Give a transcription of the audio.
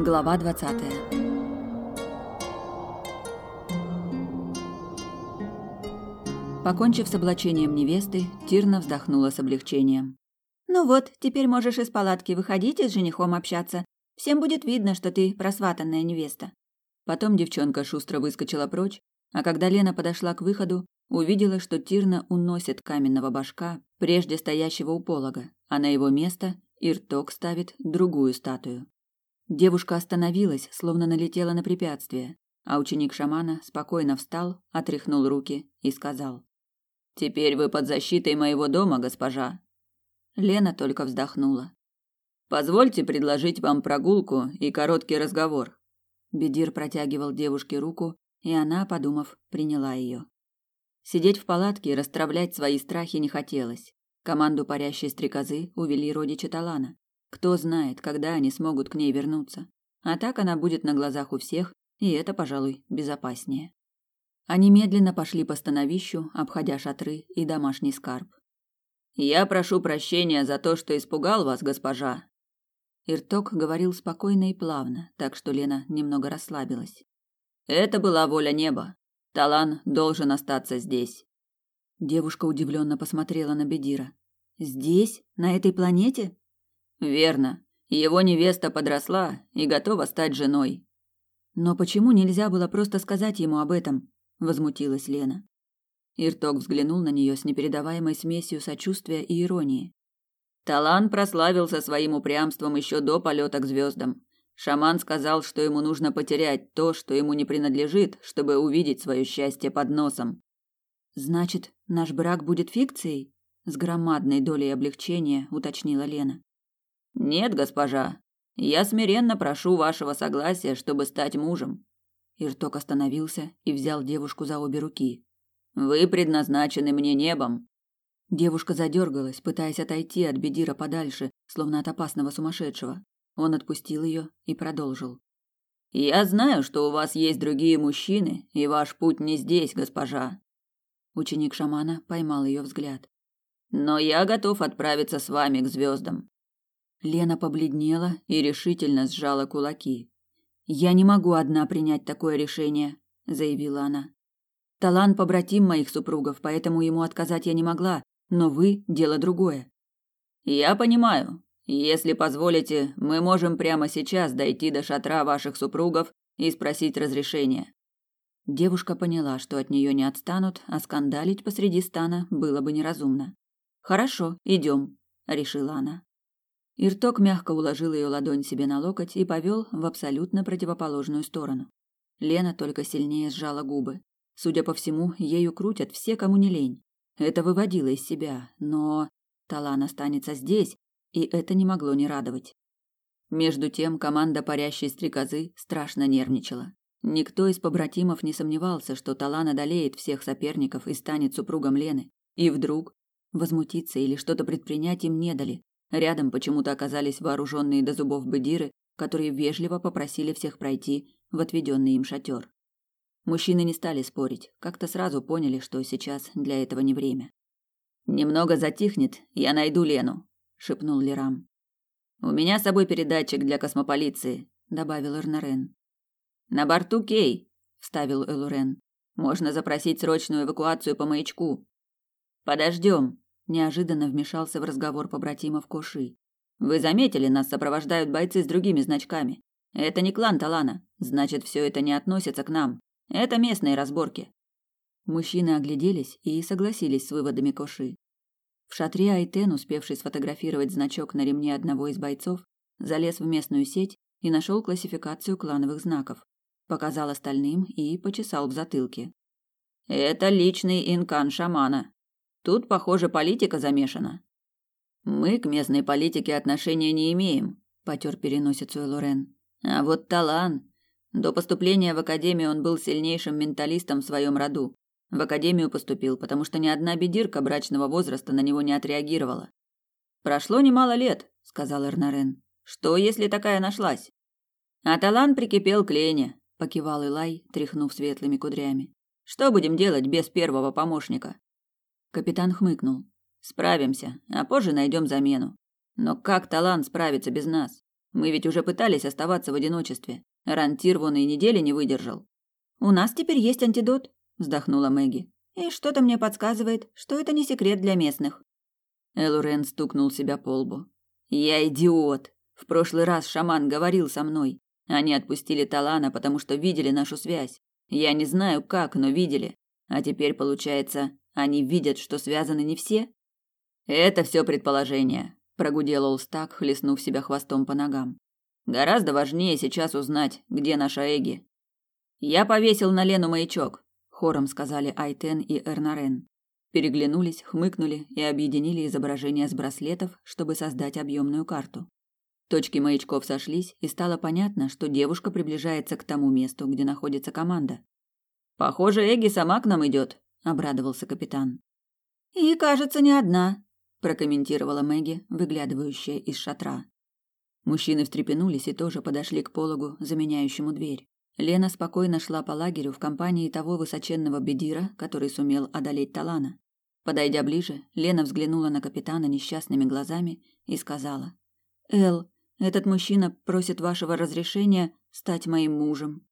Глава 20. Покончив с облачением невесты, Тирна вздохнула с облегчением. Ну вот, теперь можешь из палатки выходить и с женихом общаться. Всем будет видно, что ты просватанная невеста. Потом девчонка шустро выскочила прочь, а когда Лена подошла к выходу, увидела, что Тирна уносит каменного башка, прежде стоящего у полога, а на его место Ирток ставит другую статую. Девушка остановилась, словно налетела на препятствие, а ученик шамана спокойно встал, отряхнул руки и сказал: "Теперь вы под защитой моего дома, госпожа". Лена только вздохнула. Позвольте предложить вам прогулку и короткий разговор. Бедир протягивал девушке руку, и она, подумав, приняла ее. Сидеть в палатке и расстравлять свои страхи не хотелось. Команду парящей стрекозы увели родичи Талана. Кто знает, когда они смогут к ней вернуться. А так она будет на глазах у всех, и это, пожалуй, безопаснее. Они медленно пошли по становищу, обходя шатры и домашний скарб. Я прошу прощения за то, что испугал вас, госпожа. Ирток говорил спокойно и плавно, так что Лена немного расслабилась. Это была воля неба. Талан должен остаться здесь. Девушка удивленно посмотрела на Бедира. Здесь, на этой планете? Верно. Его невеста подросла и готова стать женой. Но почему нельзя было просто сказать ему об этом? возмутилась Лена. Ирток взглянул на нее с непередаваемой смесью сочувствия и иронии. Талан прославился своим упрямством еще до полета к звездам. Шаман сказал, что ему нужно потерять то, что ему не принадлежит, чтобы увидеть свое счастье под носом. Значит, наш брак будет фикцией? С громадной долей облегчения уточнила Лена. Нет, госпожа. Я смиренно прошу вашего согласия, чтобы стать мужем. Ирток остановился и взял девушку за обе руки. Вы предназначены мне небом. Девушка задергалась, пытаясь отойти от Бедира подальше, словно от опасного сумасшедшего. Он отпустил ее и продолжил. Я знаю, что у вас есть другие мужчины, и ваш путь не здесь, госпожа. Ученик шамана поймал ее взгляд. Но я готов отправиться с вами к звездам. Лена побледнела и решительно сжала кулаки. Я не могу одна принять такое решение, заявила она. Талан побратим моих супругов, поэтому ему отказать я не могла, но вы дело другое. Я понимаю. Если позволите, мы можем прямо сейчас дойти до шатра ваших супругов и спросить разрешения. Девушка поняла, что от нее не отстанут, а скандалить посреди стана было бы неразумно. Хорошо, идем, решила она. Ирток мягко уложил ее ладонь себе на локоть и повел в абсолютно противоположную сторону. Лена только сильнее сжала губы. Судя по всему, ею крутят все, кому не лень. Это выводило из себя, но Талан останется здесь, и это не могло не радовать. Между тем команда парящей стрекозы страшно нервничала. Никто из побратимов не сомневался, что Талан одолеет всех соперников и станет супругом Лены. И вдруг возмутиться или что-то предпринять им не дали. Рядом почему-то оказались вооруженные до зубов бедиры, которые вежливо попросили всех пройти в отведенный им шатер. Мужчины не стали спорить, как-то сразу поняли, что сейчас для этого не время. Немного затихнет, я найду Лену, шепнул Лерам. У меня с собой передатчик для космополиции, добавил Эрнарен. На борту Кей, вставил Элурен. Можно запросить срочную эвакуацию по маячку. Подождем, неожиданно вмешался в разговор побратимов Коши. Вы заметили, нас сопровождают бойцы с другими значками. Это не клан Талана, значит, все это не относится к нам. Это местные разборки. Мужчины огляделись и согласились с выводами Коши. В шатре Айтен, успевший сфотографировать значок на ремне одного из бойцов, залез в местную сеть и нашел классификацию клановых знаков. Показал остальным и почесал в затылке. Это личный инкан шамана. Тут, похоже, политика замешана. Мы к местной политике отношения не имеем, потер переносицу Лорен. А вот Талан, до поступления в академию он был сильнейшим менталистом в своем роду. В академию поступил, потому что ни одна бедирка брачного возраста на него не отреагировала. Прошло немало лет, сказал Эрнарен. Что, если такая нашлась? А Талан прикипел к Лене, покивал Илай, тряхнув светлыми кудрями. Что будем делать без первого помощника? Капитан хмыкнул. Справимся, а позже найдем замену. Но как Талан справится без нас? Мы ведь уже пытались оставаться в одиночестве. Рантир вон и недели не выдержал. У нас теперь есть антидот, вздохнула Мэгги. И что-то мне подсказывает, что это не секрет для местных. Элурен стукнул себя по лбу. Я идиот. В прошлый раз шаман говорил со мной. Они отпустили Талана, потому что видели нашу связь. Я не знаю как, но видели. А теперь получается, они видят, что связаны не все? Это все предположение, прогудел Олстак, хлестнув себя хвостом по ногам. Гораздо важнее сейчас узнать, где наша Эги. Я повесил на Лену маячок, хором сказали Айтен и Эрнарен. Переглянулись, хмыкнули и объединили изображения с браслетов, чтобы создать объемную карту. Точки маячков сошлись, и стало понятно, что девушка приближается к тому месту, где находится команда. Похоже, Эги сама к нам идет, обрадовался капитан. И, кажется, не одна, прокомментировала Мэгги, выглядывающая из шатра. Мужчины встрепенулись и тоже подошли к пологу, заменяющему дверь. Лена спокойно шла по лагерю в компании того высоченного бедира, который сумел одолеть Талана. Подойдя ближе, Лена взглянула на капитана несчастными глазами и сказала: "Эл, этот мужчина просит вашего разрешения стать моим мужем".